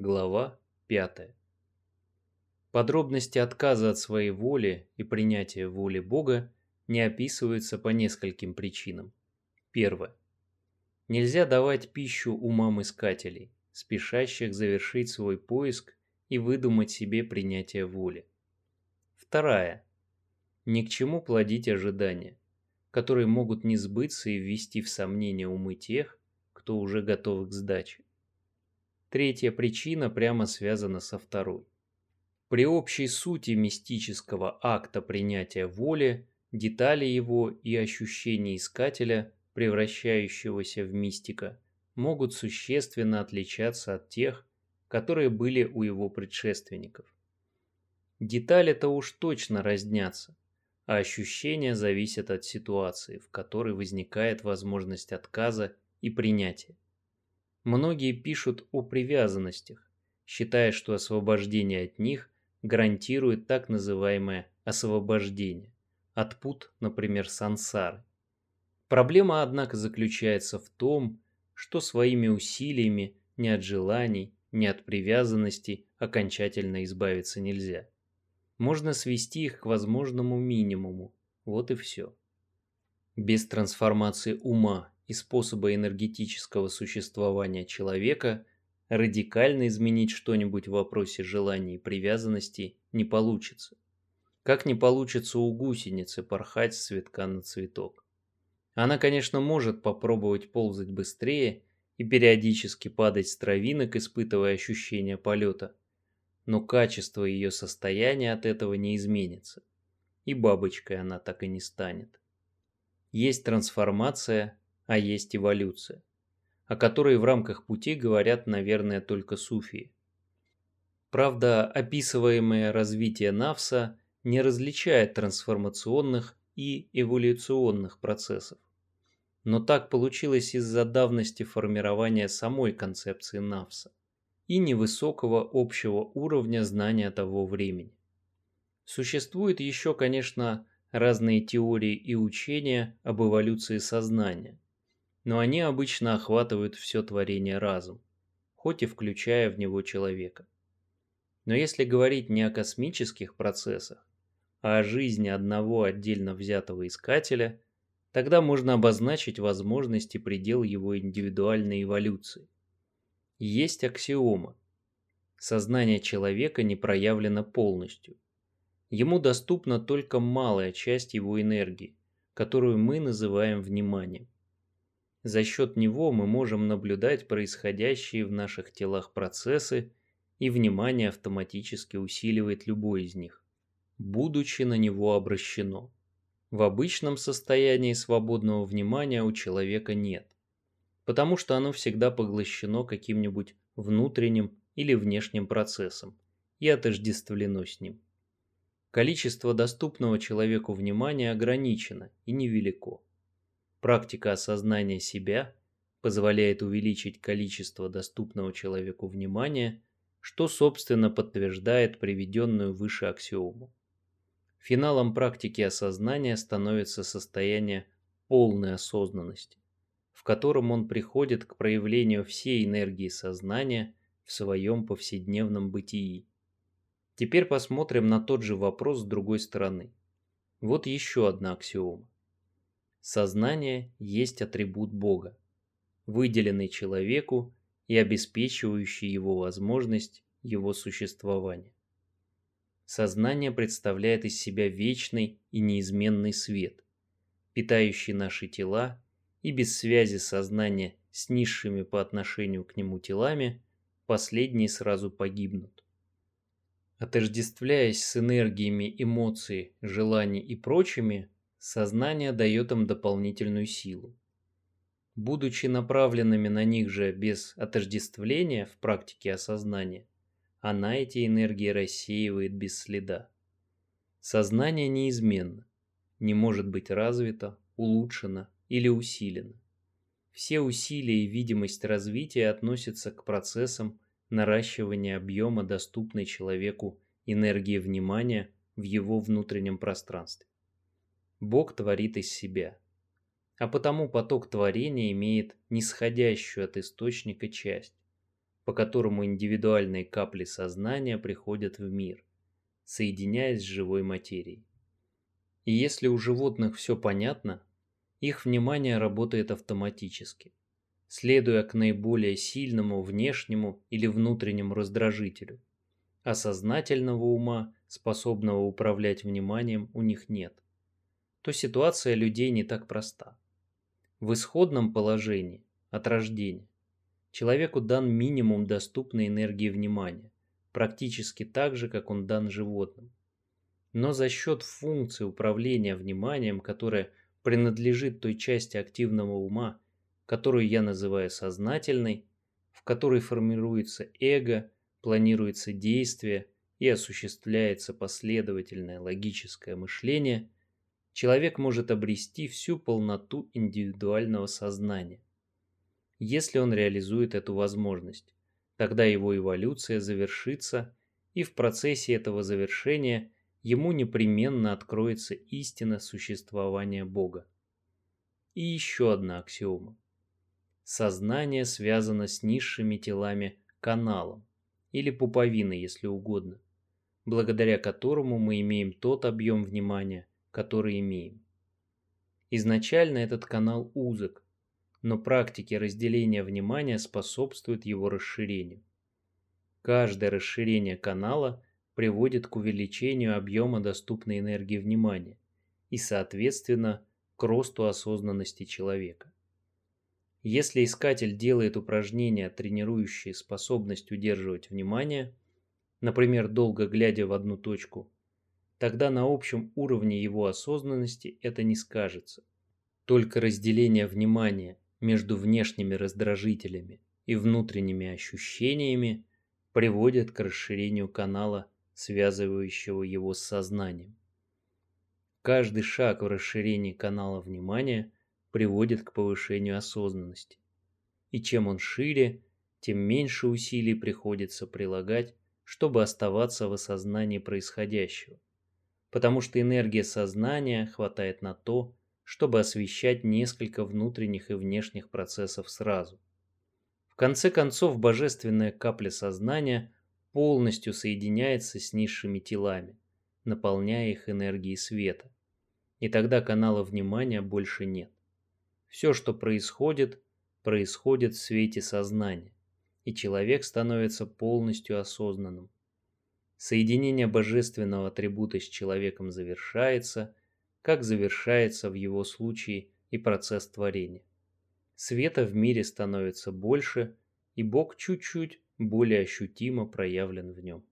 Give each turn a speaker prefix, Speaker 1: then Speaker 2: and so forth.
Speaker 1: Глава 5. Подробности отказа от своей воли и принятия воли Бога не описываются по нескольким причинам. Первое. Нельзя давать пищу умам искателей, спешащих завершить свой поиск и выдумать себе принятие воли. Вторая. Ни к чему плодить ожидания, которые могут не сбыться и ввести в сомнение умы тех, кто уже готов к сдаче. Третья причина прямо связана со второй. При общей сути мистического акта принятия воли, детали его и ощущения искателя, превращающегося в мистика, могут существенно отличаться от тех, которые были у его предшественников. Детали-то уж точно разнятся, а ощущения зависят от ситуации, в которой возникает возможность отказа и принятия. Многие пишут о привязанностях, считая, что освобождение от них гарантирует так называемое освобождение от пут, например, сансары. Проблема, однако, заключается в том, что своими усилиями ни от желаний, ни от привязанностей окончательно избавиться нельзя. Можно свести их к возможному минимуму, вот и все. Без трансформации ума и способа энергетического существования человека радикально изменить что-нибудь в вопросе желаний и привязанностей не получится. Как не получится у гусеницы порхать с цветка на цветок. Она, конечно, может попробовать ползать быстрее и периодически падать с травинок, испытывая ощущение полета, но качество ее состояния от этого не изменится, и бабочкой она так и не станет. Есть трансформация, а есть эволюция, о которой в рамках пути говорят, наверное, только суфии. Правда, описываемое развитие Навса не различает трансформационных и эволюционных процессов. Но так получилось из-за давности формирования самой концепции Навса и невысокого общего уровня знания того времени. Существуют еще, конечно, разные теории и учения об эволюции сознания, но они обычно охватывают все творение разум, хоть и включая в него человека. Но если говорить не о космических процессах, а о жизни одного отдельно взятого искателя, тогда можно обозначить возможности предел его индивидуальной эволюции. Есть аксиома. Сознание человека не проявлено полностью. Ему доступна только малая часть его энергии, которую мы называем вниманием. За счет него мы можем наблюдать происходящие в наших телах процессы, и внимание автоматически усиливает любой из них, будучи на него обращено. В обычном состоянии свободного внимания у человека нет, потому что оно всегда поглощено каким-нибудь внутренним или внешним процессом и отождествлено с ним. Количество доступного человеку внимания ограничено и невелико. Практика осознания себя позволяет увеличить количество доступного человеку внимания, что, собственно, подтверждает приведенную выше аксиому. Финалом практики осознания становится состояние полной осознанности, в котором он приходит к проявлению всей энергии сознания в своем повседневном бытии. Теперь посмотрим на тот же вопрос с другой стороны. Вот еще одна аксиома. Сознание есть атрибут Бога, выделенный человеку и обеспечивающий его возможность его существования. Сознание представляет из себя вечный и неизменный свет, питающий наши тела, и без связи сознания с низшими по отношению к нему телами, последние сразу погибнут. Отождествляясь с энергиями эмоций, желаний и прочими, сознание дает им дополнительную силу. Будучи направленными на них же без отождествления в практике осознания, она эти энергии рассеивает без следа. Сознание неизменно, не может быть развито, улучшено или усилено. Все усилия и видимость развития относятся к процессам наращивания объема доступной человеку энергии внимания в его внутреннем пространстве. Бог творит из себя. А потому поток творения имеет нисходящую от источника часть, по которому индивидуальные капли сознания приходят в мир, соединяясь с живой материей. И если у животных все понятно, их внимание работает автоматически, следуя к наиболее сильному внешнему или внутреннему раздражителю. А сознательного ума, способного управлять вниманием, у них нет. То ситуация людей не так проста. В исходном положении, от рождения, человеку дан минимум доступной энергии внимания, практически так же, как он дан животным. Но за счет функции управления вниманием, которая принадлежит той части активного ума, которую я называю сознательной, в которой формируется эго, планируется действие и осуществляется последовательное логическое мышление, человек может обрести всю полноту индивидуального сознания. Если он реализует эту возможность, тогда его эволюция завершится, и в процессе этого завершения ему непременно откроется истина существования Бога. И еще одна аксиома. Сознание связано с низшими телами каналом, или пуповиной, если угодно, благодаря которому мы имеем тот объем внимания, который имеем. Изначально этот канал узок, но практики разделения внимания способствуют его расширению. Каждое расширение канала приводит к увеличению объема доступной энергии внимания и, соответственно, к росту осознанности человека. Если искатель делает упражнения, тренирующие способность удерживать внимание, например, долго глядя в одну точку, тогда на общем уровне его осознанности это не скажется. Только разделение внимания между внешними раздражителями и внутренними ощущениями приводит к расширению канала, связывающего его с сознанием. Каждый шаг в расширении канала внимания – приводит к повышению осознанности. И чем он шире, тем меньше усилий приходится прилагать, чтобы оставаться в осознании происходящего. Потому что энергия сознания хватает на то, чтобы освещать несколько внутренних и внешних процессов сразу. В конце концов, божественная капля сознания полностью соединяется с низшими телами, наполняя их энергией света. И тогда канала внимания больше нет. Все, что происходит, происходит в свете сознания, и человек становится полностью осознанным. Соединение божественного атрибута с человеком завершается, как завершается в его случае и процесс творения. Света в мире становится больше, и Бог чуть-чуть более ощутимо проявлен в нем.